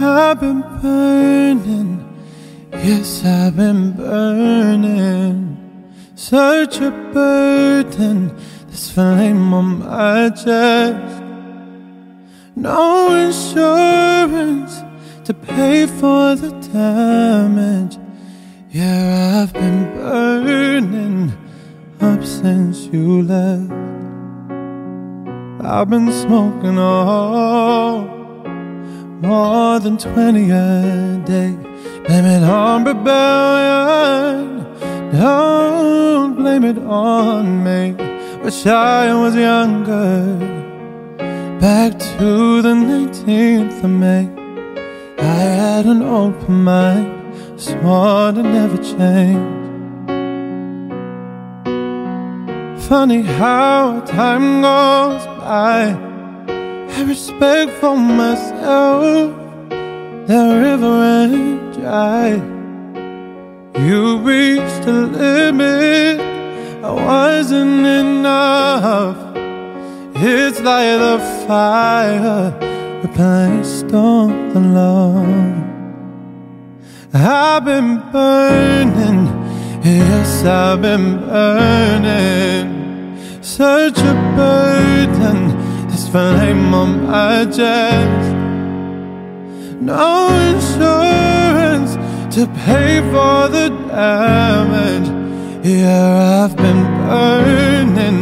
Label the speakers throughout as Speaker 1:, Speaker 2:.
Speaker 1: I've been burning. Yes, I've been burning. Such a burden, this flame on my chest. No insurance to pay for the damage. Yeah, I've been burning up since you left. I've been smoking all more than 20 a day. Blame it on rebellion. Don't blame it on me. Wish I was younger. Back to the 19th of May. I had an open mind, swore to never change. Funny how time goes by. Have respect for myself. The river ain't dry. You reached the limit. I wasn't enough. It's like the fire replaced all the love. I've been burning, yes, I've been burning. Such a burden, this flame on my chest. No insurance to pay for the damage. Yeah, I've been burning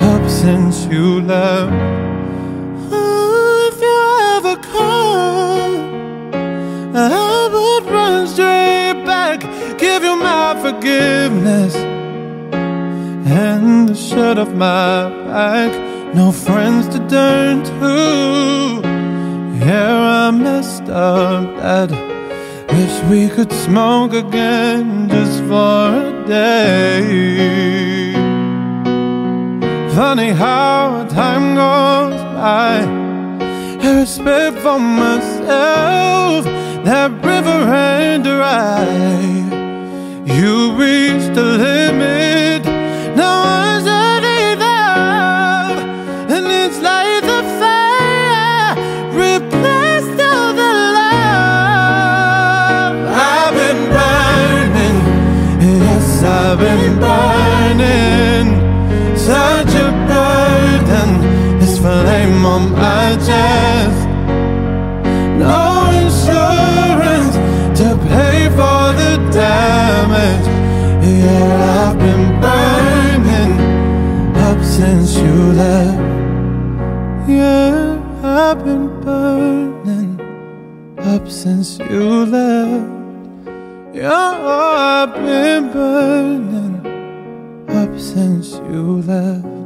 Speaker 1: up since you left. Oh, if you ever I would run straight back, give you my forgiveness and the shirt off my back. No friends to turn to. Yeah, I messed up. That wish we could smoke again just for a day. Funny how time goes by. I respect for myself. That river ain't dry. You reached the for the damage. Yeah, I've been burning up since you left. Yeah, I've been burning up since you left. Yeah, I've been burning up since you left.